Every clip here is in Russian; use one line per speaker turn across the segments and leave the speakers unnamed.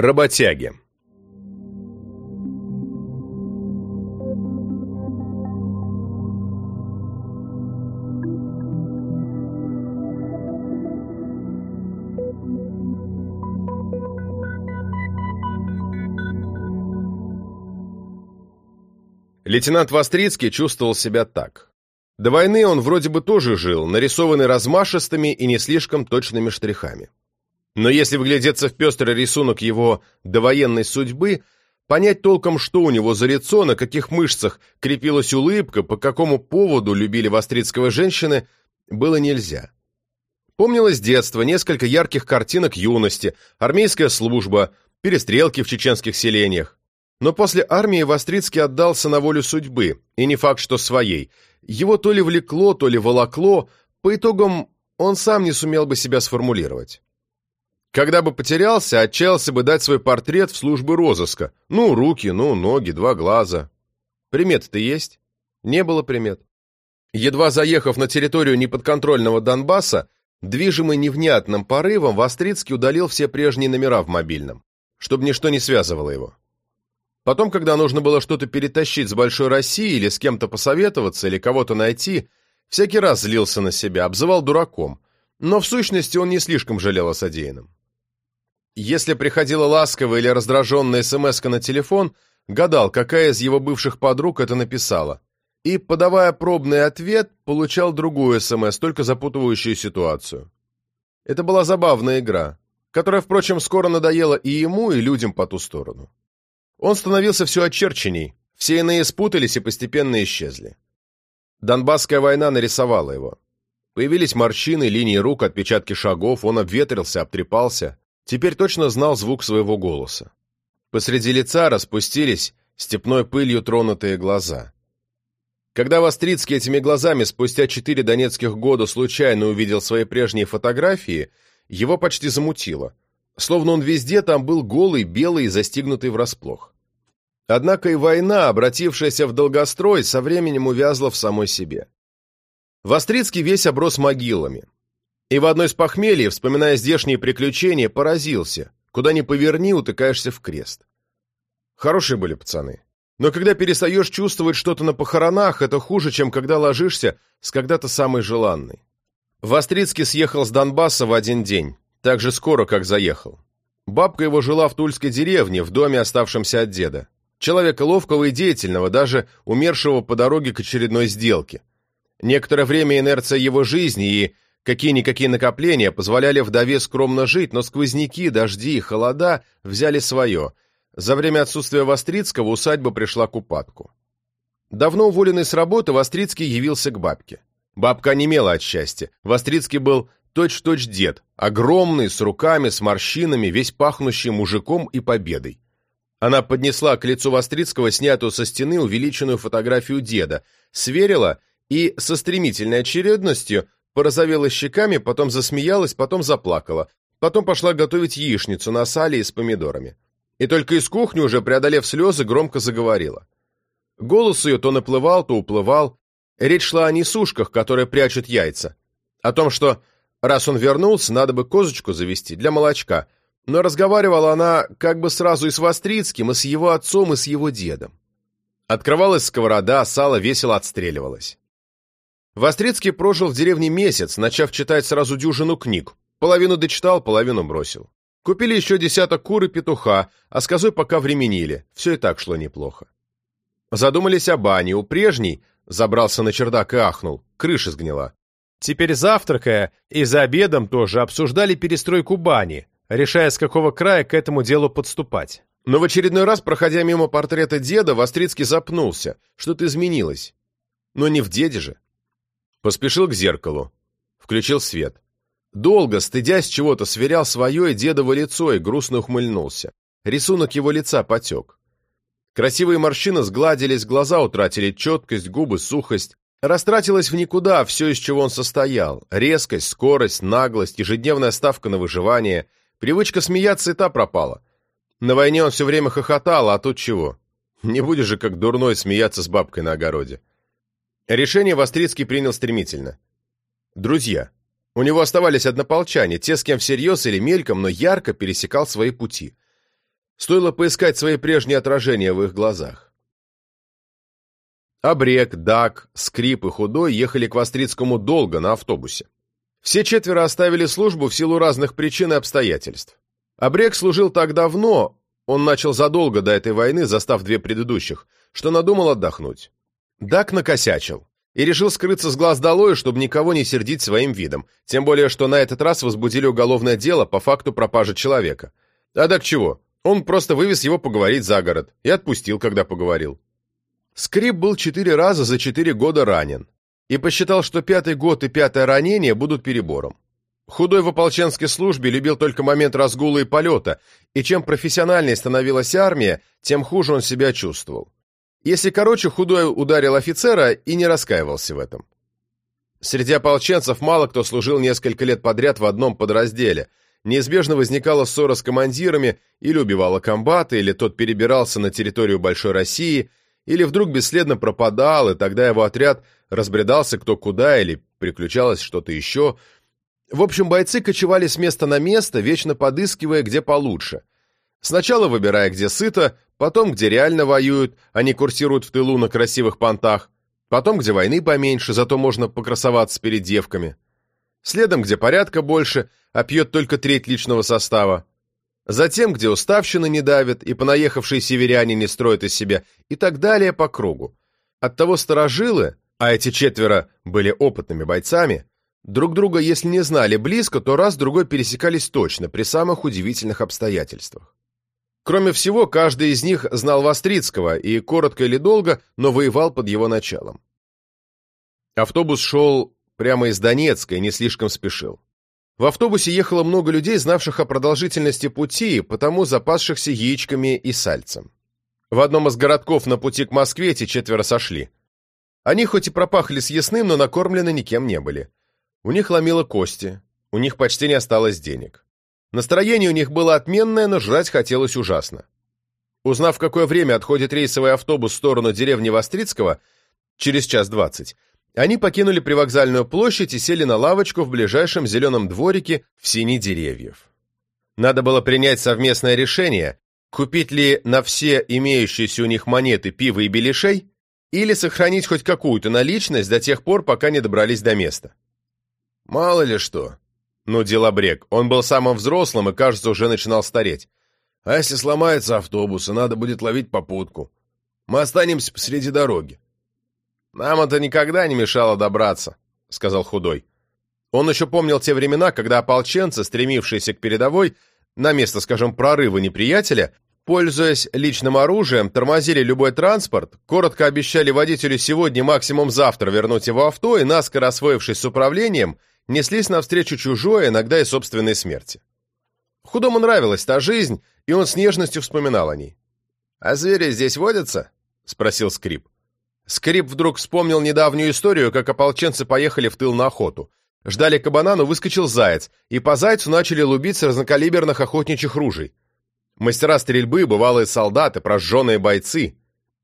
Работяги Лейтенант Вострицкий чувствовал себя так. До войны он вроде бы тоже жил, нарисованный размашистыми и не слишком точными штрихами. Но если вглядеться в пестрый рисунок его довоенной судьбы, понять толком, что у него за лицо, на каких мышцах крепилась улыбка, по какому поводу любили Вострицкого женщины, было нельзя. Помнилось детство, несколько ярких картинок юности, армейская служба, перестрелки в чеченских селениях. Но после армии Вострицкий отдался на волю судьбы, и не факт, что своей. Его то ли влекло, то ли волокло, по итогам он сам не сумел бы себя сформулировать. Когда бы потерялся, отчаялся бы дать свой портрет в службы розыска. Ну, руки, ну, ноги, два глаза. Приметы-то есть? Не было примет. Едва заехав на территорию неподконтрольного Донбасса, движимый невнятным порывом, Вострицкий удалил все прежние номера в мобильном, чтобы ничто не связывало его. Потом, когда нужно было что-то перетащить с Большой России или с кем-то посоветоваться, или кого-то найти, всякий раз злился на себя, обзывал дураком. Но в сущности он не слишком жалел о содеянном. Если приходила ласковая или раздраженная смс на телефон, гадал, какая из его бывших подруг это написала. И, подавая пробный ответ, получал другую СМС, только запутывающую ситуацию. Это была забавная игра, которая, впрочем, скоро надоела и ему, и людям по ту сторону. Он становился все очерченней, все иные спутались и постепенно исчезли. Донбасская война нарисовала его. Появились морщины, линии рук, отпечатки шагов, он обветрился, обтрепался. Теперь точно знал звук своего голоса. Посреди лица распустились степной пылью тронутые глаза. Когда Вострицкий этими глазами спустя четыре донецких года случайно увидел свои прежние фотографии, его почти замутило – словно он везде там был голый, белый и застигнутый врасплох. Однако и война, обратившаяся в долгострой, со временем увязла в самой себе. Вострицкий весь оброс могилами. И в одной из похмелья, вспоминая здешние приключения, поразился. Куда ни поверни, утыкаешься в крест. Хорошие были пацаны. Но когда перестаешь чувствовать что-то на похоронах, это хуже, чем когда ложишься с когда-то самой желанной. Вострицкий съехал с Донбасса в один день так же скоро, как заехал. Бабка его жила в Тульской деревне, в доме, оставшемся от деда. Человека ловкого и деятельного, даже умершего по дороге к очередной сделке. Некоторое время инерция его жизни и какие-никакие накопления позволяли вдове скромно жить, но сквозняки, дожди и холода взяли свое. За время отсутствия Вострицкого усадьба пришла к упадку. Давно уволенный с работы, Вострицкий явился к бабке. Бабка онемела от счастья. Вострицкий был точь-в-точь -точь дед, огромный, с руками, с морщинами, весь пахнущий мужиком и победой. Она поднесла к лицу Вострицкого снятую со стены увеличенную фотографию деда, сверила и со стремительной очередностью порозовела щеками, потом засмеялась, потом заплакала, потом пошла готовить яичницу на сале и с помидорами. И только из кухни, уже преодолев слезы, громко заговорила. Голос ее то наплывал, то уплывал. Речь шла о несушках, которые прячут яйца. О том, что Раз он вернулся, надо бы козочку завести для молочка. Но разговаривала она как бы сразу и с Вострицким, и с его отцом, и с его дедом. Открывалась сковорода, сало весело отстреливалось. Вострицкий прожил в деревне месяц, начав читать сразу дюжину книг. Половину дочитал, половину бросил. Купили еще десяток кур и петуха, а с козой пока временили. Все и так шло неплохо. Задумались о бане. У прежней забрался на чердак и ахнул. Крыша сгнила. Теперь завтракая и за обедом тоже обсуждали перестройку бани, решая, с какого края к этому делу подступать. Но в очередной раз, проходя мимо портрета деда, Вострицкий запнулся. Что-то изменилось. Но не в деде же. Поспешил к зеркалу. Включил свет. Долго, стыдясь чего-то, сверял свое и дедово лицо и грустно ухмыльнулся. Рисунок его лица потек. Красивые морщины сгладились, глаза утратили четкость, губы сухость. Растратилось в никуда все, из чего он состоял. Резкость, скорость, наглость, ежедневная ставка на выживание. Привычка смеяться и та пропала. На войне он все время хохотал, а тут чего? Не будешь же как дурной смеяться с бабкой на огороде. Решение Вострицкий принял стремительно. Друзья. У него оставались однополчане, те, с кем всерьез или мельком, но ярко пересекал свои пути. Стоило поискать свои прежние отражения в их глазах. Обрек, Дак, Скрип и Худой ехали к Вострицкому долго на автобусе. Все четверо оставили службу в силу разных причин и обстоятельств. Обрек служил так давно, он начал задолго до этой войны, застав две предыдущих, что надумал отдохнуть. Дак накосячил и решил скрыться с глаз долой, чтобы никого не сердить своим видом, тем более, что на этот раз возбудили уголовное дело по факту пропажи человека. А Дак чего? Он просто вывез его поговорить за город и отпустил, когда поговорил. Скрип был четыре раза за четыре года ранен и посчитал, что пятый год и пятое ранение будут перебором. Худой в ополченской службе любил только момент разгула и полета, и чем профессиональнее становилась армия, тем хуже он себя чувствовал. Если короче, Худой ударил офицера и не раскаивался в этом. Среди ополченцев мало кто служил несколько лет подряд в одном подразделе. Неизбежно возникала ссора с командирами, или убивала комбата, или тот перебирался на территорию Большой России, или вдруг бесследно пропадал, и тогда его отряд разбредался кто куда, или приключалось что-то еще – в общем, бойцы кочевали с места на место, вечно подыскивая, где получше. Сначала выбирая, где сыто, потом, где реально воюют, они курсируют в тылу на красивых понтах, потом, где войны поменьше, зато можно покрасоваться перед девками. Следом, где порядка больше, а пьет только треть личного состава. Затем, где уставщины не давят, и понаехавшие северяне не строят из себя, и так далее по кругу. Оттого сторожилы, а эти четверо были опытными бойцами, Друг друга, если не знали близко, то раз-другой пересекались точно, при самых удивительных обстоятельствах. Кроме всего, каждый из них знал Вострицкого и, коротко или долго, но воевал под его началом. Автобус шел прямо из Донецка и не слишком спешил. В автобусе ехало много людей, знавших о продолжительности пути, потому запасшихся яичками и сальцем. В одном из городков на пути к Москве эти четверо сошли. Они хоть и пропахли съестным, но накормлены никем не были. У них ломило кости, у них почти не осталось денег. Настроение у них было отменное, но жрать хотелось ужасно. Узнав, в какое время отходит рейсовый автобус в сторону деревни Вострицкого, через час двадцать, они покинули привокзальную площадь и сели на лавочку в ближайшем зеленом дворике в сине деревьев. Надо было принять совместное решение, купить ли на все имеющиеся у них монеты пива и беляшей, или сохранить хоть какую-то наличность до тех пор, пока не добрались до места. «Мало ли что», — нудил обрек. Он был самым взрослым и, кажется, уже начинал стареть. «А если сломается автобус, и надо будет ловить попутку? Мы останемся посреди дороги». «Нам это никогда не мешало добраться», — сказал Худой. Он еще помнил те времена, когда ополченцы, стремившиеся к передовой, на место, скажем, прорыва неприятеля, пользуясь личным оружием, тормозили любой транспорт, коротко обещали водителю сегодня, максимум завтра вернуть его авто и, наскоро освоившись с управлением, неслись навстречу чужой, иногда и собственной смерти. Худому нравилась та жизнь, и он с нежностью вспоминал о ней. «А звери здесь водятся?» — спросил Скрип. Скрип вдруг вспомнил недавнюю историю, как ополченцы поехали в тыл на охоту. Ждали кабана, но выскочил заяц, и по зайцу начали лубить с разнокалиберных охотничьих ружей. Мастера стрельбы, бывалые солдаты, прожженные бойцы.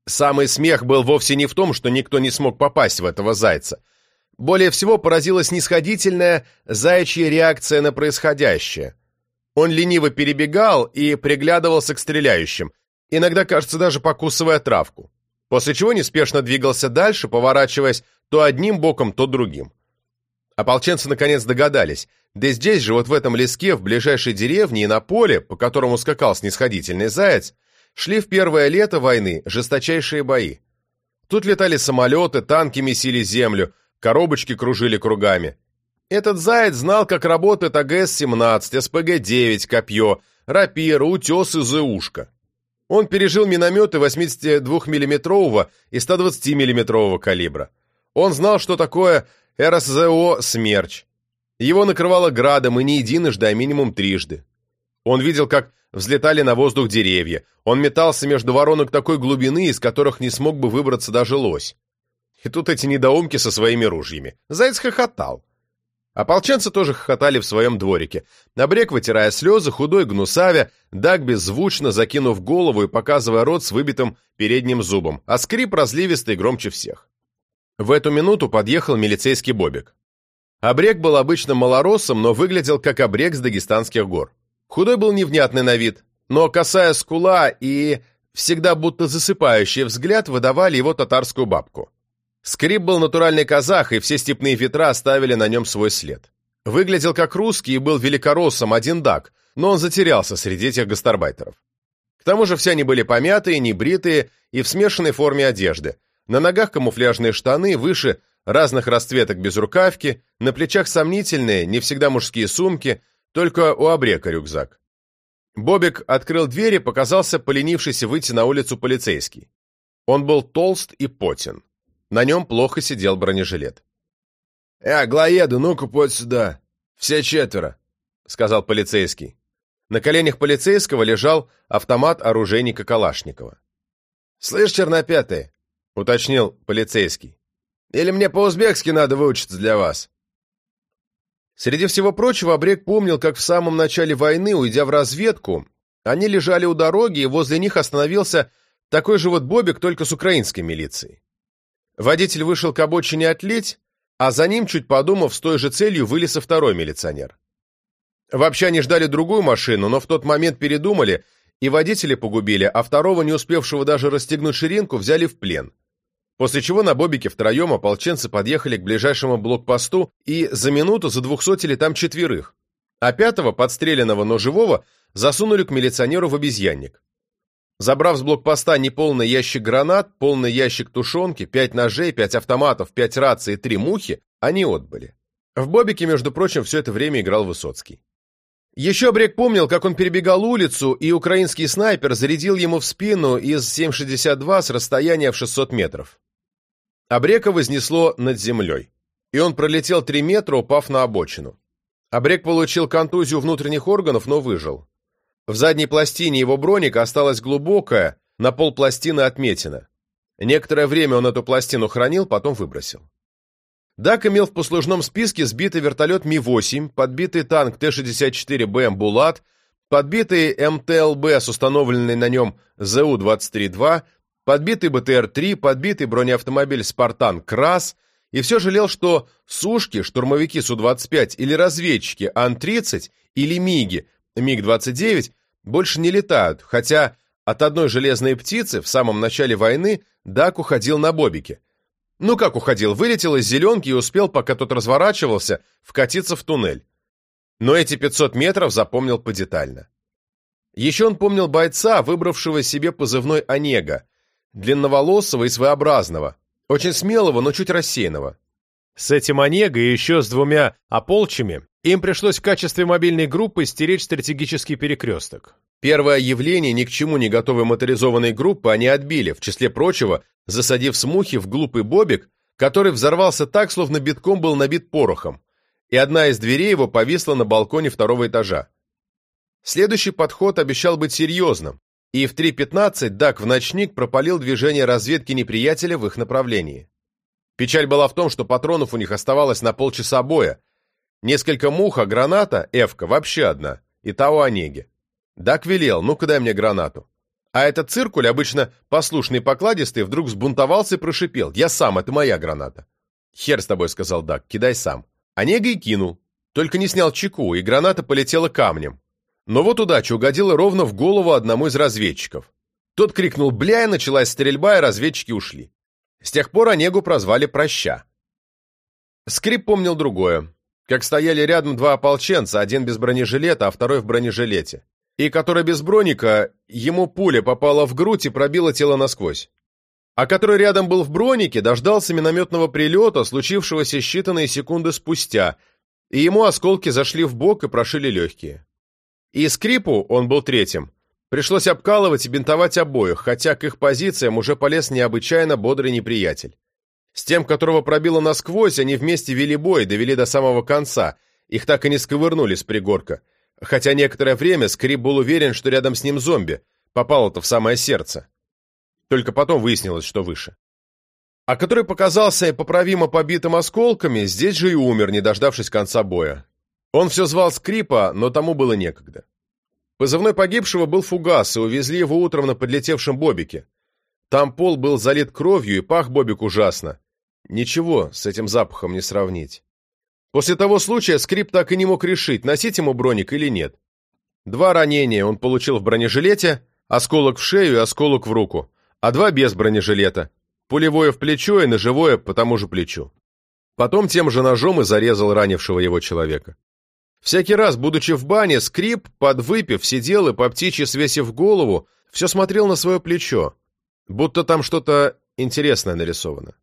Самый смех был вовсе не в том, что никто не смог попасть в этого зайца — более всего поразила снисходительная заячья реакция на происходящее. Он лениво перебегал и приглядывался к стреляющим, иногда, кажется, даже покусывая травку, после чего неспешно двигался дальше, поворачиваясь то одним боком, то другим. Ополченцы наконец догадались, да здесь же, вот в этом леске, в ближайшей деревне и на поле, по которому скакал снисходительный заяц, шли в первое лето войны жесточайшие бои. Тут летали самолеты, танки месили землю, коробочки кружили кругами. Этот заяц знал, как работает АГС-17, СПГ-9, копье, рапира, утес и зеушка. Он пережил минометы 82 миллиметрового и 120 миллиметрового калибра. Он знал, что такое РСЗО «Смерч». Его накрывало градом и не единожды, а минимум трижды. Он видел, как взлетали на воздух деревья. Он метался между воронок такой глубины, из которых не смог бы выбраться даже лось. И тут эти недоумки со своими ружьями. Заяц хохотал. Ополченцы тоже хохотали в своем дворике. Набрек, вытирая слезы, худой гнусавя, Даг беззвучно закинув голову и показывая рот с выбитым передним зубом, а скрип разливистый громче всех. В эту минуту подъехал милицейский бобик. Обрек был обычно малоросом, но выглядел как обрек с дагестанских гор. Худой был невнятный на вид, но косая скула и всегда будто засыпающий взгляд выдавали его татарскую бабку. Скрип был натуральный казах, и все степные ветра оставили на нем свой след. Выглядел как русский и был великороссом один дак, но он затерялся среди этих гастарбайтеров. К тому же все они были помятые, небритые и в смешанной форме одежды. На ногах камуфляжные штаны, выше разных расцветок безрукавки, на плечах сомнительные, не всегда мужские сумки, только у обрека рюкзак. Бобик открыл дверь и показался поленившийся выйти на улицу полицейский. Он был толст и потен. На нем плохо сидел бронежилет.
«Э, Глоеду, ну-ка, подь сюда! Все четверо!» — сказал полицейский.
На коленях полицейского лежал автомат оружейника Калашникова.
«Слышь, чернопятый!» — уточнил полицейский. «Или мне по-узбекски надо выучиться для вас?»
Среди всего прочего, Обрек помнил, как в самом начале войны, уйдя в разведку, они лежали у дороги, и возле них остановился такой же вот Бобик, только с украинской милицией. Водитель вышел к обочине отлить, а за ним, чуть подумав, с той же целью вылез и второй милиционер. Вообще они ждали другую машину, но в тот момент передумали, и водителя погубили, а второго, не успевшего даже расстегнуть ширинку, взяли в плен. После чего на Бобике втроем ополченцы подъехали к ближайшему блокпосту и за минуту задвухсотили там четверых, а пятого, подстреленного, но живого, засунули к милиционеру в обезьянник. Забрав с блокпоста неполный ящик гранат, полный ящик тушенки, пять ножей, пять автоматов, пять раций и три мухи, они отбыли. В Бобике, между прочим, все это время играл Высоцкий. Еще Брек помнил, как он перебегал улицу, и украинский снайпер зарядил ему в спину из 7,62 с расстояния в 600 метров. Абрека вознесло над землей, и он пролетел 3 метра, упав на обочину. Абрек получил контузию внутренних органов, но выжил. В задней пластине его броника осталась глубокая, на полпластины отметина. Некоторое время он эту пластину хранил, потом выбросил. Дак имел в послужном списке сбитый вертолет Ми-8, подбитый танк Т-64БМ «Булат», подбитый МТЛБ с установленной на нем ЗУ-23-2, подбитый БТР-3, подбитый бронеавтомобиль «Спартан» «Крас», и все жалел, что сушки, штурмовики Су-25 или разведчики Ан-30 или МиГи, МиГ-29, больше не летают, хотя от одной железной птицы в самом начале войны Дак уходил на бобике. Ну как уходил, вылетел из зеленки и успел, пока тот разворачивался, вкатиться в туннель. Но эти 500 метров запомнил подетально. Еще он помнил бойца, выбравшего себе позывной «Онега», длинноволосого и своеобразного, очень смелого, но чуть рассеянного. С этим Онега и еще с двумя ополчами им пришлось в качестве мобильной группы стеречь стратегический перекресток. Первое явление ни к чему не готовой моторизованной группы они отбили, в числе прочего, засадив смухи в глупый бобик, который взорвался так, словно битком был набит порохом, и одна из дверей его повисла на балконе второго этажа. Следующий подход обещал быть серьезным, и в 3.15 Дак в ночник пропалил движение разведки неприятеля в их направлении. Печаль была в том, что патронов у них оставалось на полчаса боя. Несколько мух, а граната, эвка, вообще одна, и та у Онеги. Дак велел, ну-ка дай мне гранату. А этот циркуль, обычно послушный покладистый, вдруг сбунтовался и прошипел. «Я сам, это моя граната». «Хер с тобой», — сказал Дак, — «кидай сам». Онега и кинул. Только не снял чеку, и граната полетела камнем. Но вот удача угодила ровно в голову одному из разведчиков. Тот крикнул «бля», и началась стрельба, и разведчики ушли. С тех пор Онегу прозвали «проща». Скрип помнил другое. Как стояли рядом два ополченца, один без бронежилета, а второй в бронежилете. И который без броника, ему пуля попала в грудь и пробила тело насквозь. А который рядом был в бронике, дождался минометного прилета, случившегося считанные секунды спустя, и ему осколки зашли в бок и прошили легкие. И скрипу, он был третьим, пришлось обкалывать и бинтовать обоих, хотя к их позициям уже полез необычайно бодрый неприятель. С тем, которого пробило насквозь, они вместе вели бой, довели до самого конца, их так и не сковырнули с пригорка, хотя некоторое время Скрип был уверен, что рядом с ним зомби, попало-то в самое сердце. Только потом выяснилось, что выше. А который показался поправимо побитым осколками, здесь же и умер, не дождавшись конца боя. Он все звал Скрипа, но тому было некогда. Позывной погибшего был фугас, и увезли его утром на подлетевшем бобике. Там пол был залит кровью, и пах бобик ужасно. Ничего с этим запахом не сравнить. После того случая Скрип так и не мог решить, носить ему броник или нет. Два ранения он получил в бронежилете, осколок в шею и осколок в руку, а два без бронежилета, пулевое в плечо и ножевое по тому же плечу. Потом тем же ножом и зарезал ранившего его человека. Всякий раз, будучи в бане, скрип, подвыпив, сидел и по птичьи свесив голову, все смотрел на свое плечо, будто там что-то интересное нарисовано.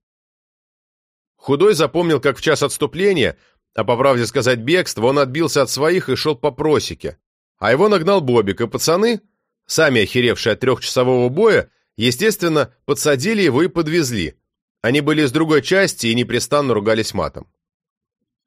Худой запомнил, как в час отступления, а по правде сказать бегство, он отбился от своих и шел по просеке, а его нагнал Бобик, и пацаны, сами охеревшие от трехчасового боя, естественно, подсадили его и подвезли. Они были из другой части и непрестанно ругались матом.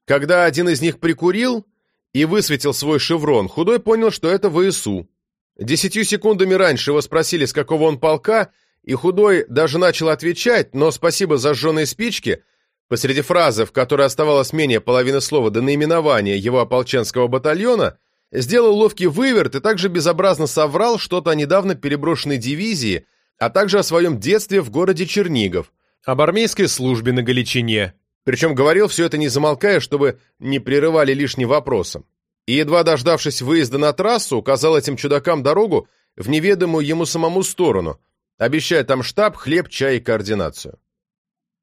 Когда один из них прикурил и высветил свой шеврон, Худой понял, что это ВСУ. Десятью секундами раньше его спросили, с какого он полка, и Худой даже начал отвечать, но спасибо зажженной спичке, посреди фразы, в которой оставалось менее половины слова до наименования его ополченского батальона, сделал ловкий выверт и также безобразно соврал что-то о недавно переброшенной дивизии, а также о своем детстве в городе Чернигов, об армейской службе на Галичине. Причем говорил все это не замолкая, чтобы не прерывали лишним вопросом. И, едва дождавшись выезда на трассу, указал этим чудакам дорогу в неведомую ему самому сторону, обещая там штаб, хлеб, чай и координацию.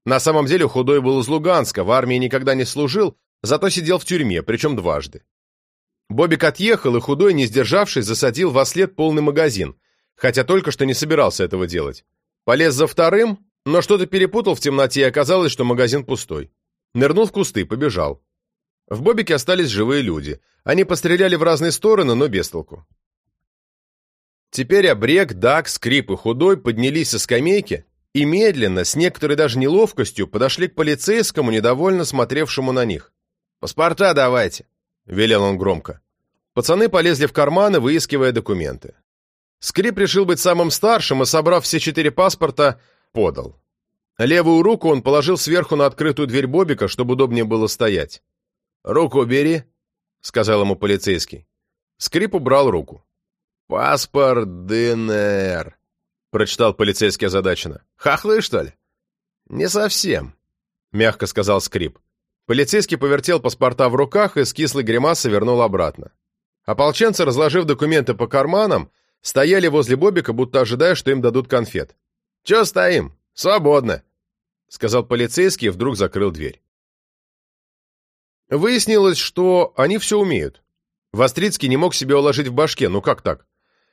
На самом деле худой был из Луганска, в армии никогда не служил, зато сидел в тюрьме, причем дважды. Бобик отъехал, и худой, не сдержавшись, засадил во след полный магазин, хотя только что не собирался этого делать. Полез за вторым, но что-то перепутал в темноте, и оказалось, что магазин пустой. Нырнул в кусты, побежал. В Бобике остались живые люди. Они постреляли в разные стороны, но без толку. Теперь Обрек, Дак, Скрип и Худой поднялись со скамейки и медленно, с некоторой даже неловкостью, подошли к полицейскому, недовольно смотревшему на них. «Паспорта давайте», — велел он громко. Пацаны полезли в карманы, выискивая документы. Скрип решил быть самым старшим и, собрав все четыре паспорта, подал. Левую руку он положил сверху на открытую дверь Бобика, чтобы удобнее было стоять. «Руку бери», — сказал ему полицейский. Скрип убрал руку. «Паспорт ДНР», — прочитал полицейский озадаченно. «Хохлы, что ли?» «Не совсем», — мягко сказал Скрип. Полицейский повертел паспорта в руках и с кислой гримасой вернул обратно. Ополченцы, разложив документы по карманам, стояли возле Бобика, будто ожидая, что им дадут конфет. «Чё стоим? Свободно!» — сказал полицейский и вдруг закрыл дверь. Выяснилось, что они все умеют. Вострицкий не мог себе уложить в башке, ну как так?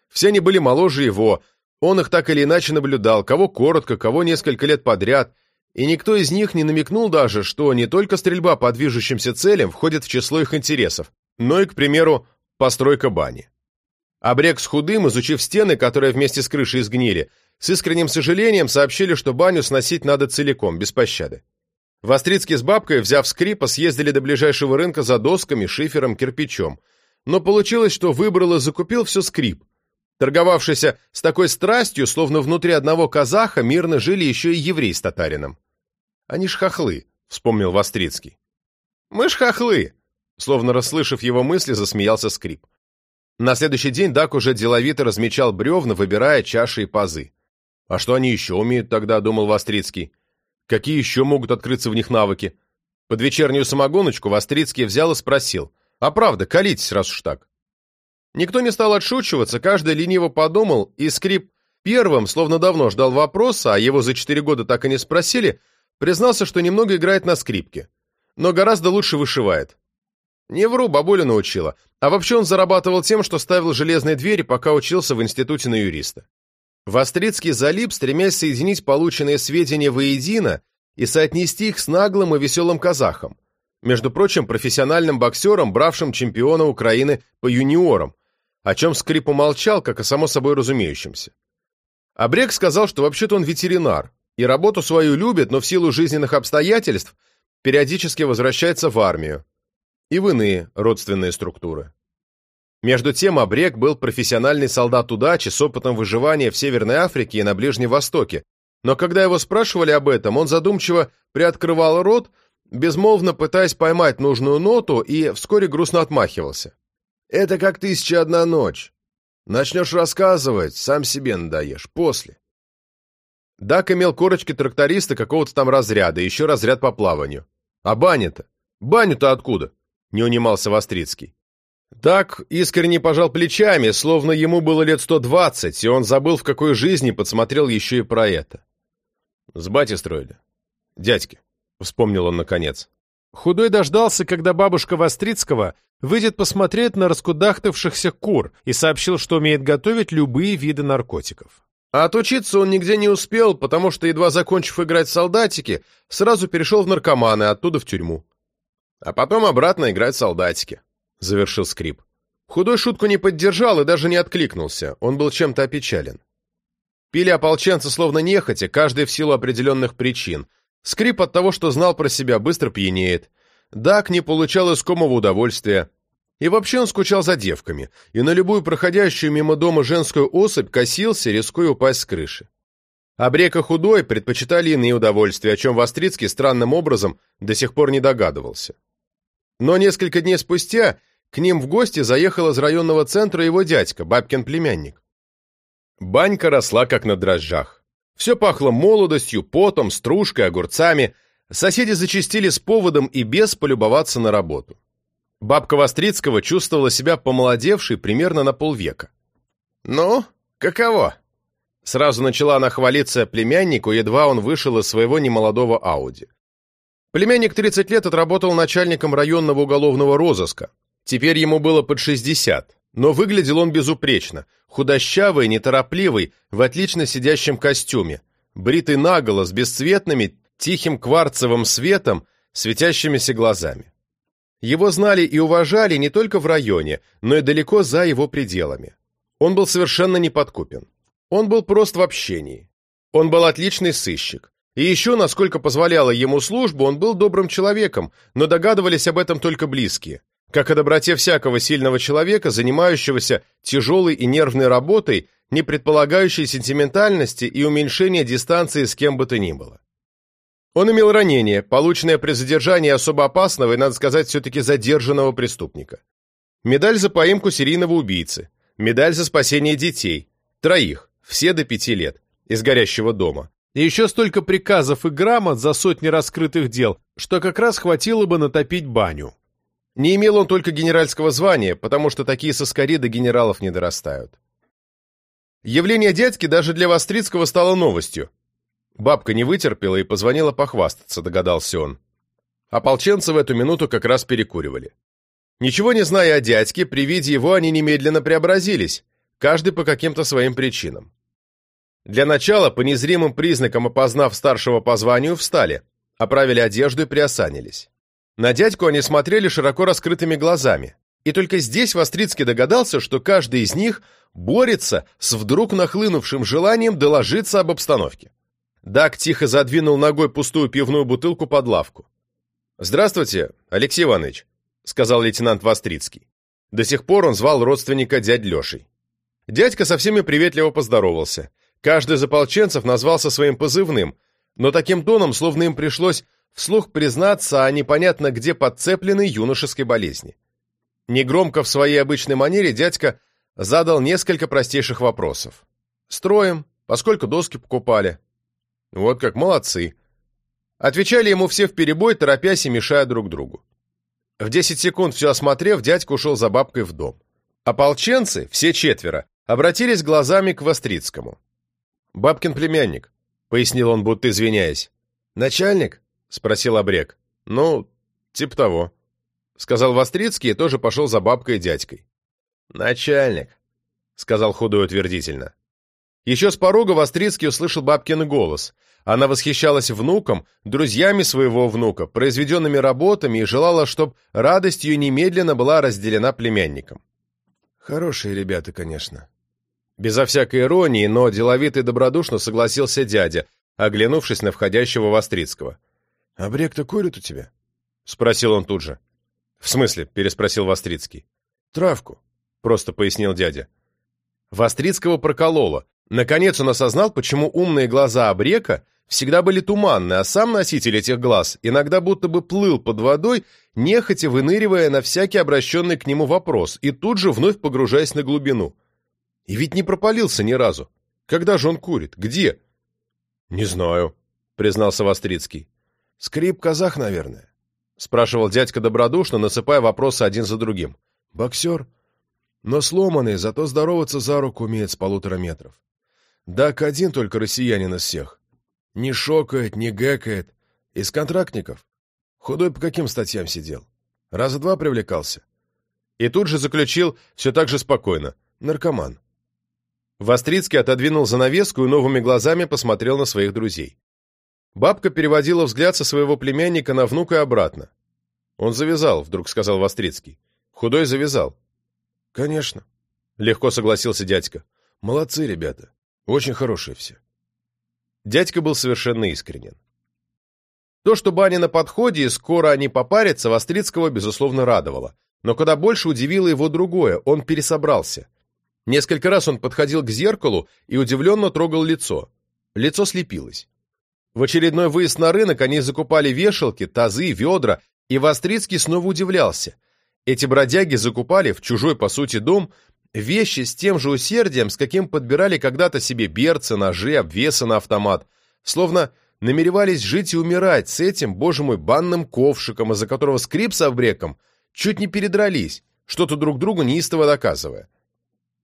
Все они были моложе его, он их так или иначе наблюдал, кого коротко, кого несколько лет подряд, и никто из них не намекнул даже, что не только стрельба по движущимся целям входит в число их интересов, но и, к примеру, постройка бани. Обрек с худым, изучив стены, которые вместе с крышей сгнили, с искренним сожалением сообщили, что баню сносить надо целиком, без пощады. Вострицкий с бабкой, взяв скрипа, съездили до ближайшего рынка за досками, шифером, кирпичом. Но получилось, что выбрал и закупил все скрип. Торговавшийся с такой страстью, словно внутри одного казаха мирно жили еще и еврей с татарином. «Они ж хохлы», — вспомнил Вострицкий. «Мы ж хохлы», Словно расслышав его мысли, засмеялся скрип. На следующий день Дак уже деловито размечал бревна, выбирая чаши и пазы. «А что они еще умеют тогда?» — думал Вострицкий. «Какие еще могут открыться в них навыки?» Под вечернюю самогоночку Вострицкий взял и спросил. «А правда, колитесь, раз уж так». Никто не стал отшучиваться, каждый лениво подумал, и скрип первым, словно давно ждал вопроса, а его за четыре года так и не спросили, признался, что немного играет на скрипке, но гораздо лучше вышивает. Не вру, бабуля научила. А вообще он зарабатывал тем, что ставил железные двери, пока учился в институте на юриста. Вострицкий залип, стремясь соединить полученные сведения воедино и соотнести их с наглым и веселым казахом, между прочим, профессиональным боксером, бравшим чемпиона Украины по юниорам, о чем Скрип умолчал, как о само собой разумеющемся. Абрек сказал, что вообще-то он ветеринар, и работу свою любит, но в силу жизненных обстоятельств периодически возвращается в армию, и в иные родственные структуры. Между тем, Абрек был профессиональный солдат удачи с опытом выживания в Северной Африке и на Ближнем Востоке, но когда его спрашивали об этом, он задумчиво приоткрывал рот, безмолвно пытаясь поймать нужную ноту, и вскоре грустно отмахивался. «Это как тысяча одна ночь. Начнешь рассказывать, сам себе надоешь. После». Дак имел корочки тракториста какого-то там разряда, еще разряд по плаванию. А баня-то? Баню-то откуда? не унимался Вострицкий. Так искренне пожал плечами, словно ему было лет сто двадцать, и он забыл, в какой жизни подсмотрел еще и про это. С бати строили. Дядьки, вспомнил он наконец.
Худой дождался, когда бабушка Вострицкого выйдет посмотреть на раскудахтавшихся кур и сообщил, что умеет готовить любые виды наркотиков.
А отучиться он нигде не успел, потому что, едва закончив играть в солдатики, сразу перешел в наркоманы, оттуда в тюрьму. А потом обратно играть в солдатики, — завершил скрип. Худой шутку не поддержал и даже не откликнулся, он был чем-то опечален. Пили ополченцы словно нехотя, каждый в силу определенных причин. Скрип от того, что знал про себя, быстро пьянеет. Дак не получал искомого удовольствия. И вообще он скучал за девками, и на любую проходящую мимо дома женскую особь косился, рискуя упасть с крыши. А Брека худой предпочитали иные удовольствия, о чем Вострицкий странным образом до сих пор не догадывался. Но несколько дней спустя к ним в гости заехал из районного центра его дядька, бабкин племянник. Банька росла как на дрожжах. Все пахло молодостью, потом, стружкой, огурцами. Соседи зачастили с поводом и без полюбоваться на работу. Бабка Вострицкого чувствовала себя помолодевшей примерно на полвека. «Ну, каково?» Сразу начала она хвалиться племяннику, едва он вышел из своего немолодого Ауди. Племянник 30 лет отработал начальником районного уголовного розыска. Теперь ему было под 60, но выглядел он безупречно, худощавый, неторопливый, в отлично сидящем костюме, бритый наголо, с бесцветными, тихим кварцевым светом, светящимися глазами. Его знали и уважали не только в районе, но и далеко за его пределами. Он был совершенно неподкупен. Он был прост в общении. Он был отличный сыщик. И еще, насколько позволяла ему служба, он был добрым человеком, но догадывались об этом только близкие. Как о доброте всякого сильного человека, занимающегося тяжелой и нервной работой, не предполагающей сентиментальности и уменьшения дистанции с кем бы то ни было. Он имел ранение, полученное при задержании особо опасного и, надо сказать, все-таки задержанного преступника. Медаль за поимку серийного убийцы, медаль за спасение детей, троих, все до пяти лет, из горящего дома. И еще столько приказов и грамот за сотни раскрытых дел, что как раз хватило бы натопить баню. Не имел он только генеральского звания, потому что такие соскари до генералов не дорастают. Явление дядьки даже для Вострицкого стало новостью. Бабка не вытерпела и позвонила похвастаться, догадался он. Ополченцы в эту минуту как раз перекуривали. Ничего не зная о дядьке, при виде его они немедленно преобразились, каждый по каким-то своим причинам. Для начала, по незримым признакам опознав старшего по званию, встали, оправили одежду и приосанились. На дядьку они смотрели широко раскрытыми глазами, и только здесь Вострицкий догадался, что каждый из них борется с вдруг нахлынувшим желанием доложиться об обстановке. Дак тихо задвинул ногой пустую пивную бутылку под лавку. «Здравствуйте, Алексей Иванович», — сказал лейтенант Вострицкий. До сих пор он звал родственника дядь Лешей. Дядька со всеми приветливо поздоровался. Каждый из ополченцев назвался своим позывным, но таким тоном, словно им пришлось вслух признаться о непонятно где подцепленной юношеской болезни. Негромко в своей обычной манере дядька задал несколько простейших вопросов. «Строим, поскольку доски покупали, вот как молодцы. Отвечали ему все вперебой, торопясь и мешая друг другу. В десять секунд все осмотрев, дядька ушел за бабкой в дом. Ополченцы, все четверо, обратились глазами к Вострицкому. «Бабкин племянник», — пояснил он, будто извиняясь. «Начальник?» — спросил Обрек. «Ну, типа того», — сказал Вострицкий и тоже пошел за бабкой и дядькой. «Начальник», — сказал худой утвердительно. Еще с порога Вострицкий услышал бабкин голос. Она восхищалась внуком, друзьями своего внука, произведенными работами и желала, чтобы радость ее немедленно была разделена племянником. «Хорошие ребята, конечно». Безо всякой иронии, но деловито и добродушно согласился дядя, оглянувшись на входящего Вострицкого. «А брек-то курит у тебя?» — спросил он тут же. «В смысле?» — переспросил Вострицкий. «Травку», — просто пояснил дядя. Вострицкого прокололо. Наконец он осознал, почему умные глаза Обрека всегда были туманны, а сам носитель этих глаз иногда будто бы плыл под водой, нехотя выныривая на всякий обращенный к нему вопрос и тут же вновь погружаясь на глубину. И ведь не пропалился ни разу. Когда же он курит? Где? «Не знаю», — признался Вострицкий. «Скрип казах, наверное», — спрашивал дядька добродушно, насыпая вопросы один за другим.
Боксер, но сломанный, зато здороваться за руку умеет с полутора метров. Дак один только россиянин из всех. Не шокает, не гэкает. Из контрактников. Худой по каким статьям сидел? Раза два привлекался.
И тут же заключил все так же спокойно.
Наркоман.
Вострицкий отодвинул занавеску и новыми глазами посмотрел на своих друзей. Бабка переводила взгляд со своего племянника на внука и обратно. «Он завязал», — вдруг сказал Вострицкий. «Худой завязал».
«Конечно», —
легко согласился дядька.
«Молодцы ребята. Очень хорошие все».
Дядька был совершенно искренен. То, что баня на подходе и скоро они попарятся, Вострицкого, безусловно, радовало. Но куда больше удивило его другое, он пересобрался. Несколько раз он подходил к зеркалу и удивленно трогал лицо. Лицо слепилось. В очередной выезд на рынок они закупали вешалки, тазы, ведра, и Вострицкий снова удивлялся. Эти бродяги закупали в чужой, по сути, дом вещи с тем же усердием, с каким подбирали когда-то себе берцы, ножи, обвесы на автомат, словно намеревались жить и умирать с этим, боже мой, банным ковшиком, из-за которого скрип с обреком чуть не передрались, что-то друг другу неистово доказывая.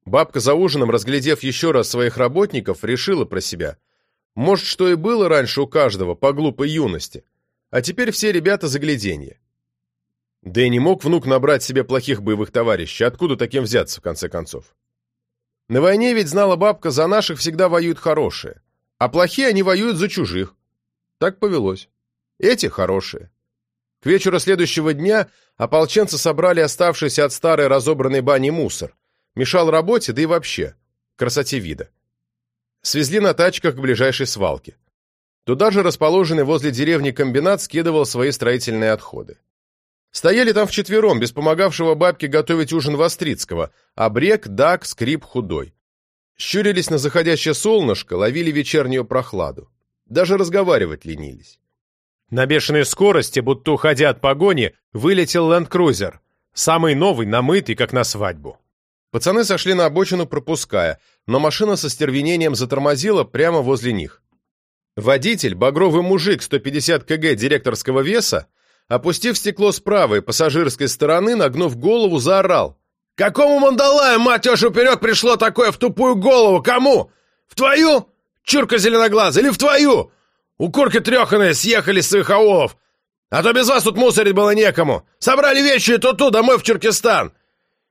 Бабка за ужином, разглядев еще раз своих работников, решила про себя. Может, что и было раньше у каждого, по глупой юности. А теперь все ребята загляденье. Да и не мог внук набрать себе плохих боевых товарищей, откуда таким взяться, в конце концов. На войне ведь знала бабка, за наших всегда воюют хорошие, а плохие они воюют за чужих. Так повелось. Эти хорошие. К вечеру следующего дня ополченцы собрали оставшийся от старой разобранной бани мусор. Мешал работе, да и вообще, красоте вида. Свезли на тачках к ближайшей свалке. Туда же расположенный возле деревни комбинат скидывал свои строительные отходы. Стояли там вчетвером, без помогавшего бабке готовить ужин Вострицкого, а брек, дак, скрип худой. Щурились на заходящее солнышко, ловили вечернюю прохладу. Даже разговаривать ленились. На бешеной скорости, будто уходя от погони, вылетел ленд-крузер. Самый новый, намытый, как на свадьбу. Пацаны сошли на обочину, пропуская, но машина со стервенением затормозила прямо возле них. Водитель, багровый мужик 150 кг директорского веса, опустив стекло с правой пассажирской стороны, нагнув голову, заорал. «Какому мандалаю, мать вашу, вперед пришло такое в тупую голову? Кому? В твою? Чурка зеленоглазая, или в твою? У курки треханые съехали с своих аулов. А то без вас тут мусорить было некому. Собрали вещи и ту-ту домой в Чуркистан.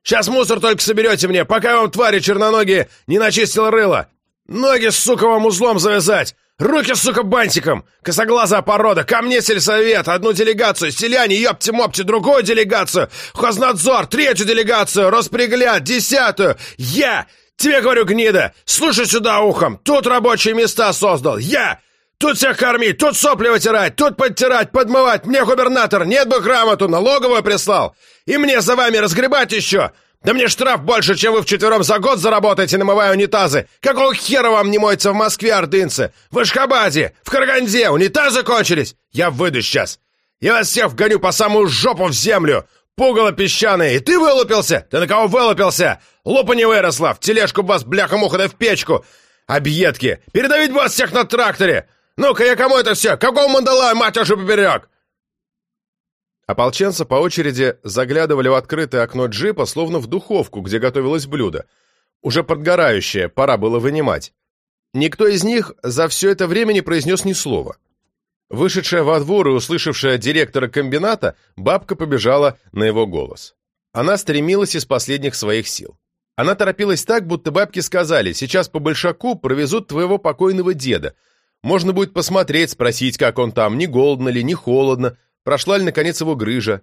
Сейчас мусор только соберете мне, пока вам, твари черноногие, не начистил рыло. Ноги, сука, вам узлом завязать. Руки, сука, бантиком! Косоглазая порода! Ко мне сельсовет! Одну делегацию! Селяне, ёпти-мопти! Другую делегацию! Хознадзор! Третью делегацию! Роспригляд! Десятую! Я! Тебе говорю, гнида! Слушай сюда ухом! Тут рабочие места создал! Я! Тут всех кормить! Тут сопли вытирать! Тут подтирать, подмывать! Мне губернатор нет бы грамоту налоговую прислал! И мне за вами разгребать еще! Да мне штраф больше, чем вы вчетвером за год заработаете, намывая унитазы. Какого хера вам не моется в Москве, ордынцы? В Ашхабаде, в Караганде унитазы кончились? Я выйду сейчас. Я вас всех вгоню по самую жопу в землю. Пугало песчаное. И ты вылупился? Ты на кого вылупился? Лупа не выросла. В тележку вас, бляха-муха, да в печку. Объедки. Передавить вас всех на тракторе. Ну-ка, я кому это все? Какого мандала, мать вашу, поперек? Ополченцы по очереди заглядывали в открытое окно джипа, словно в духовку, где готовилось блюдо. Уже подгорающее, пора было вынимать. Никто из них за все это время не произнес ни слова. Вышедшая во двор и услышавшая директора комбината, бабка побежала на его голос. Она стремилась из последних своих сил. Она торопилась так, будто бабки сказали, сейчас по большаку провезут твоего покойного деда. Можно будет посмотреть, спросить, как он там, не голодно ли, не холодно, Прошла ли, наконец, его грыжа?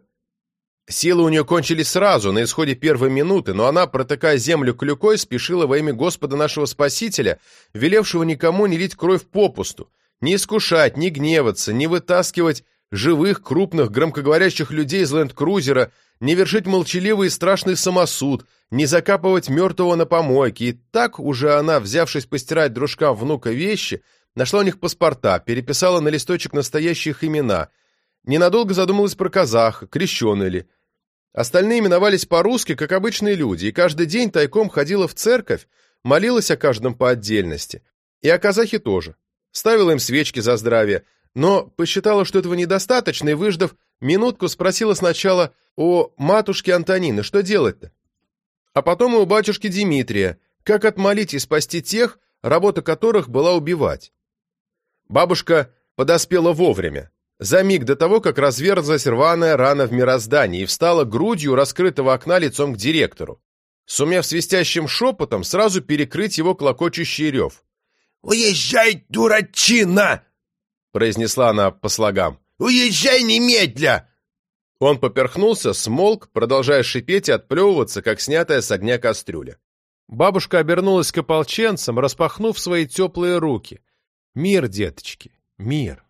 Силы у нее кончились сразу, на исходе первой минуты, но она, протыкая землю клюкой, спешила во имя Господа нашего Спасителя, велевшего никому не лить кровь попусту, не искушать, не гневаться, не вытаскивать живых, крупных, громкоговорящих людей из ленд-крузера, не вершить молчаливый и страшный самосуд, не закапывать мертвого на помойке. И так уже она, взявшись постирать дружкам внука вещи, нашла у них паспорта, переписала на листочек настоящие их имена — Ненадолго задумалась про казаха, крещеный ли. Остальные именовались по-русски, как обычные люди, и каждый день тайком ходила в церковь, молилась о каждом по отдельности. И о казахе тоже. Ставила им свечки за здравие, но посчитала, что этого недостаточно, и, выждав минутку, спросила сначала о матушке Антонины, что делать-то? А потом и у батюшки Дмитрия, как отмолить и спасти тех, работа которых была убивать. Бабушка подоспела вовремя, за миг до того, как разверзлась рваная рана в мироздании и встала грудью раскрытого окна лицом к директору, сумев свистящим шепотом сразу перекрыть его клокочущий рев.
«Уезжай, дурачина!»
— произнесла она по слогам.
«Уезжай немедля!»
Он поперхнулся, смолк, продолжая шипеть и отплевываться, как снятая с огня кастрюля.
Бабушка обернулась к ополченцам, распахнув свои теплые руки. «Мир, деточки, мир!»